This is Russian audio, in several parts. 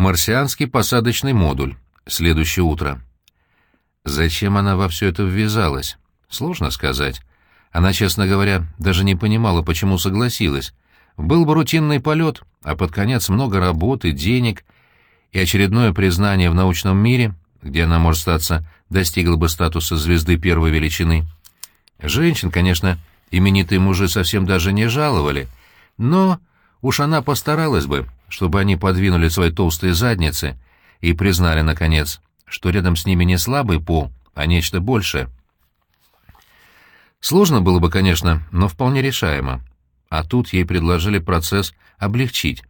Марсианский посадочный модуль. Следующее утро. Зачем она во все это ввязалась? Сложно сказать. Она, честно говоря, даже не понимала, почему согласилась. Был бы рутинный полет, а под конец много работы, денег и очередное признание в научном мире, где она, может статься, достигла бы статуса звезды первой величины. Женщин, конечно, именитые мужи совсем даже не жаловали, но уж она постаралась бы, чтобы они подвинули свои толстые задницы и признали, наконец, что рядом с ними не слабый пол, а нечто большее. Сложно было бы, конечно, но вполне решаемо. А тут ей предложили процесс облегчить.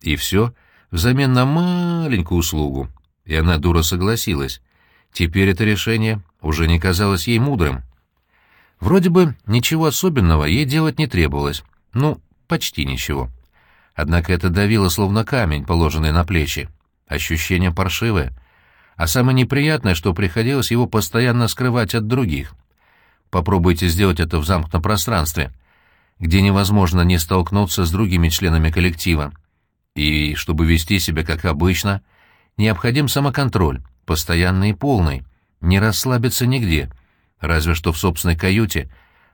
И все взамен на маленькую услугу. И она дура согласилась. Теперь это решение уже не казалось ей мудрым. Вроде бы ничего особенного ей делать не требовалось. Ну, почти ничего. Однако это давило словно камень, положенный на плечи. Ощущение паршивое. А самое неприятное, что приходилось его постоянно скрывать от других. Попробуйте сделать это в замкнутом пространстве, где невозможно не столкнуться с другими членами коллектива. И, чтобы вести себя как обычно, необходим самоконтроль, постоянный и полный, не расслабиться нигде, разве что в собственной каюте,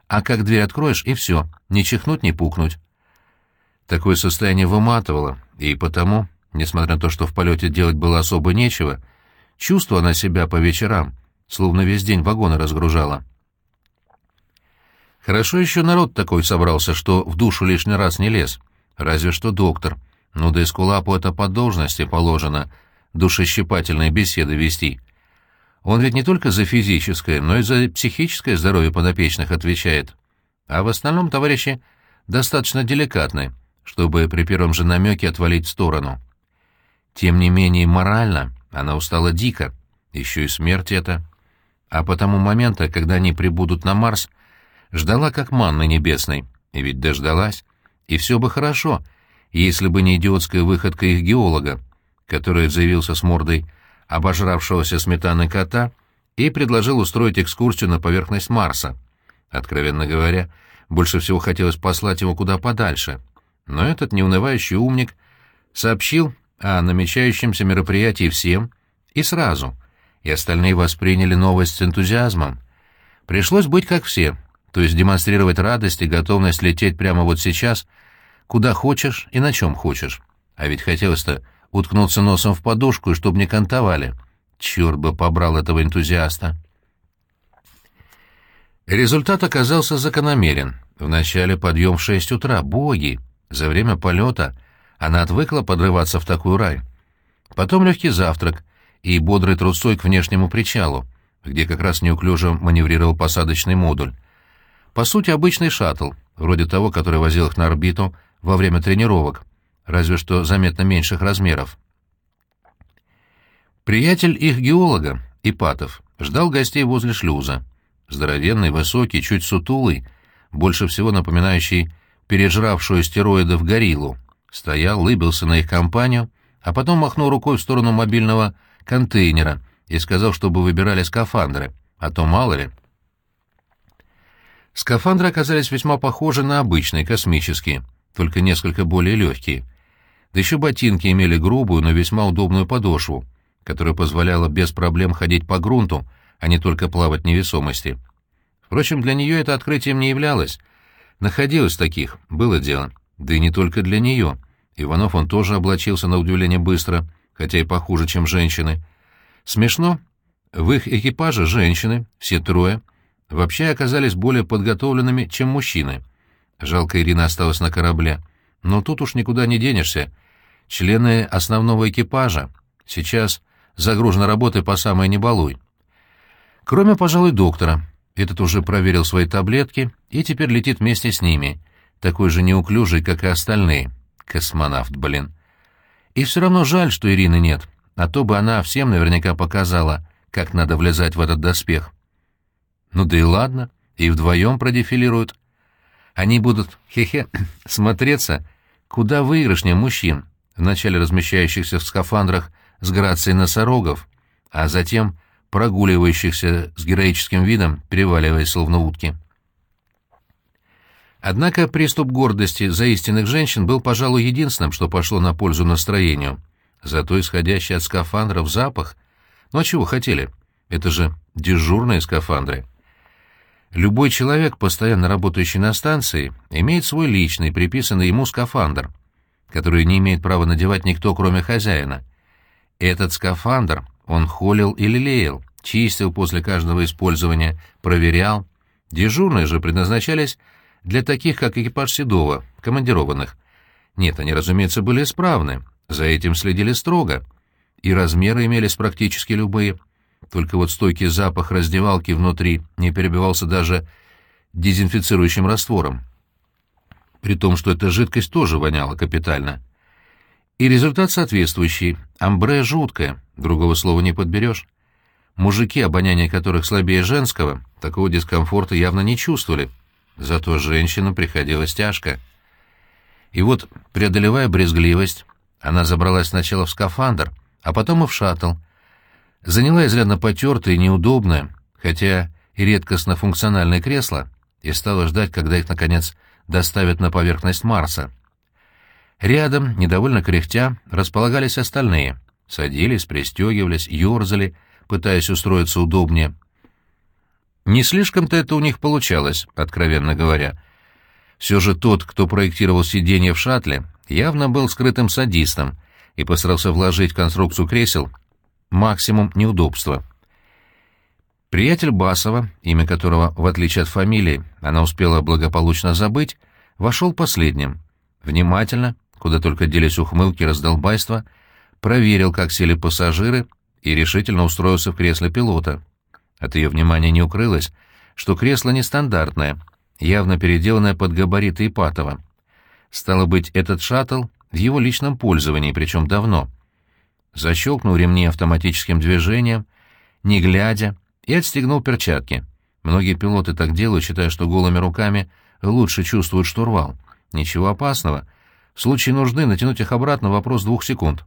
а как дверь откроешь, и все, не чихнуть, не пукнуть. Такое состояние выматывало, и потому, несмотря на то, что в полете делать было особо нечего, чувствовала она себя по вечерам, словно весь день вагоны разгружала. Хорошо еще народ такой собрался, что в душу лишний раз не лез. Разве что доктор. Ну да и скулапу это по должности положено, душещипательные беседы вести. Он ведь не только за физическое, но и за психическое здоровье подопечных отвечает. А в остальном товарищи достаточно деликатны, чтобы при первом же намеке отвалить в сторону. Тем не менее, морально она устала дико, еще и смерть это. А по тому момента, когда они прибудут на Марс, ждала как манны небесной, и ведь дождалась. И все бы хорошо, если бы не идиотская выходка их геолога, который заявился с мордой обожравшегося сметаны кота и предложил устроить экскурсию на поверхность Марса. Откровенно говоря, больше всего хотелось послать его куда подальше, но этот неунывающий умник сообщил о намечающемся мероприятии всем и сразу, и остальные восприняли новость с энтузиазмом. Пришлось быть как все, то есть демонстрировать радость и готовность лететь прямо вот сейчас, куда хочешь и на чем хочешь. А ведь хотелось-то уткнуться носом в подушку чтобы не кантовали. Черт бы побрал этого энтузиаста. Результат оказался закономерен. Вначале подъем в шесть утра. Боги! За время полета она отвыкла подрываться в такую рай. Потом легкий завтрак и бодрый трусой к внешнему причалу, где как раз неуклюже маневрировал посадочный модуль. По сути, обычный шаттл, вроде того, который возил их на орбиту во время тренировок, разве что заметно меньших размеров. Приятель их геолога, Ипатов, ждал гостей возле шлюза. Здоровенный, высокий, чуть сутулый, больше всего напоминающий пережравшую стероидов гориллу, стоял, лыбился на их компанию, а потом махнул рукой в сторону мобильного контейнера и сказал, чтобы выбирали скафандры, а то мало ли. Скафандры оказались весьма похожи на обычные, космические, только несколько более легкие. Да еще ботинки имели грубую, но весьма удобную подошву, которая позволяла без проблем ходить по грунту, а не только плавать невесомости. Впрочем, для нее это открытием не являлось, Находилось таких, было дело. Да и не только для нее. Иванов он тоже облачился на удивление быстро, хотя и похуже, чем женщины. Смешно. В их экипаже женщины, все трое, вообще оказались более подготовленными, чем мужчины. Жалко, Ирина осталась на корабле. Но тут уж никуда не денешься. Члены основного экипажа сейчас загружены работой по самой небалуй. Кроме, пожалуй, доктора. Этот уже проверил свои таблетки и теперь летит вместе с ними, такой же неуклюжий, как и остальные. Космонавт, блин. И все равно жаль, что Ирины нет, а то бы она всем наверняка показала, как надо влезать в этот доспех. Ну да и ладно, и вдвоем продефилируют. Они будут, хе-хе, смотреться куда выигрышнее мужчин, вначале размещающихся в скафандрах с грацией носорогов, а затем прогуливающихся с героическим видом, переваливаясь словно утки. Однако приступ гордости за истинных женщин был, пожалуй, единственным, что пошло на пользу настроению. зато исходящий от скафандров запах. Ну а чего хотели? Это же дежурные скафандры. Любой человек, постоянно работающий на станции, имеет свой личный, приписанный ему скафандр, который не имеет права надевать никто, кроме хозяина. Этот скафандр он холил и лелеял, чистил после каждого использования, проверял. Дежурные же предназначались для таких, как экипаж Седова, командированных. Нет, они, разумеется, были исправны, за этим следили строго. И размеры имелись практически любые. Только вот стойкий запах раздевалки внутри не перебивался даже дезинфицирующим раствором. При том, что эта жидкость тоже воняла капитально. И результат соответствующий. Амбре жуткое, другого слова не подберешь. Мужики, обоняние которых слабее женского, такого дискомфорта явно не чувствовали. Зато женщинам приходилось тяжко. И вот, преодолевая брезгливость, она забралась сначала в скафандр, а потом и в шаттл. Заняла изрядно потертое и неудобное, хотя и редкостно-функциональное кресло, и стала ждать, когда их, наконец, доставят на поверхность Марса. Рядом, недовольно кряхтя, располагались остальные. Садились, пристегивались, ерзали, пытаясь устроиться удобнее. Не слишком-то это у них получалось, откровенно говоря. Все же тот, кто проектировал сиденье в шаттле, явно был скрытым садистом и постарался вложить в конструкцию кресел максимум неудобства. Приятель Басова, имя которого, в отличие от фамилии, она успела благополучно забыть, вошел последним. Внимательно, куда только делись ухмылки раздолбайства, проверил, как сели пассажиры, и решительно устроился в кресле пилота. От ее внимания не укрылось, что кресло нестандартное, явно переделанное под габариты Ипатова. Стало быть, этот шаттл в его личном пользовании, причем давно. Защелкнул ремни автоматическим движением, не глядя, и отстегнул перчатки. Многие пилоты так делают, считая, что голыми руками лучше чувствуют штурвал. Ничего опасного. В случае нужды натянуть их обратно вопрос двух секунд.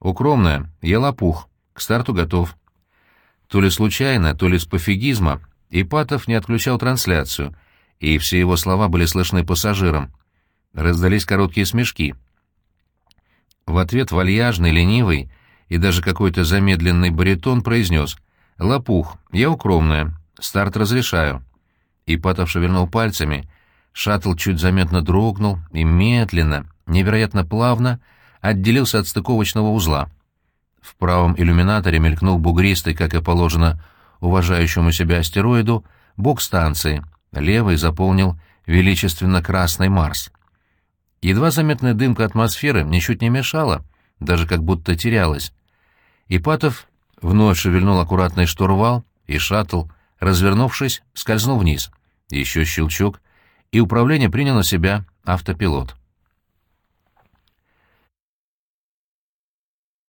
«Укромная, я лопух. К старту готов». То ли случайно, то ли с пофигизма, Ипатов не отключал трансляцию, и все его слова были слышны пассажирам. Раздались короткие смешки. В ответ вальяжный, ленивый и даже какой-то замедленный баритон произнес «Лопух, я укромная, старт разрешаю». Ипатов шевельнул пальцами, шаттл чуть заметно дрогнул и медленно, невероятно плавно отделился от стыковочного узла. В правом иллюминаторе мелькнул бугристый, как и положено уважающему себя астероиду, бок станции, левый заполнил величественно красный Марс. Едва заметная дымка атмосферы ничуть не мешала, даже как будто терялась. Ипатов вновь шевельнул аккуратный штурвал, и шаттл, развернувшись, скользнул вниз. Еще щелчок, и управление принял на себя автопилот.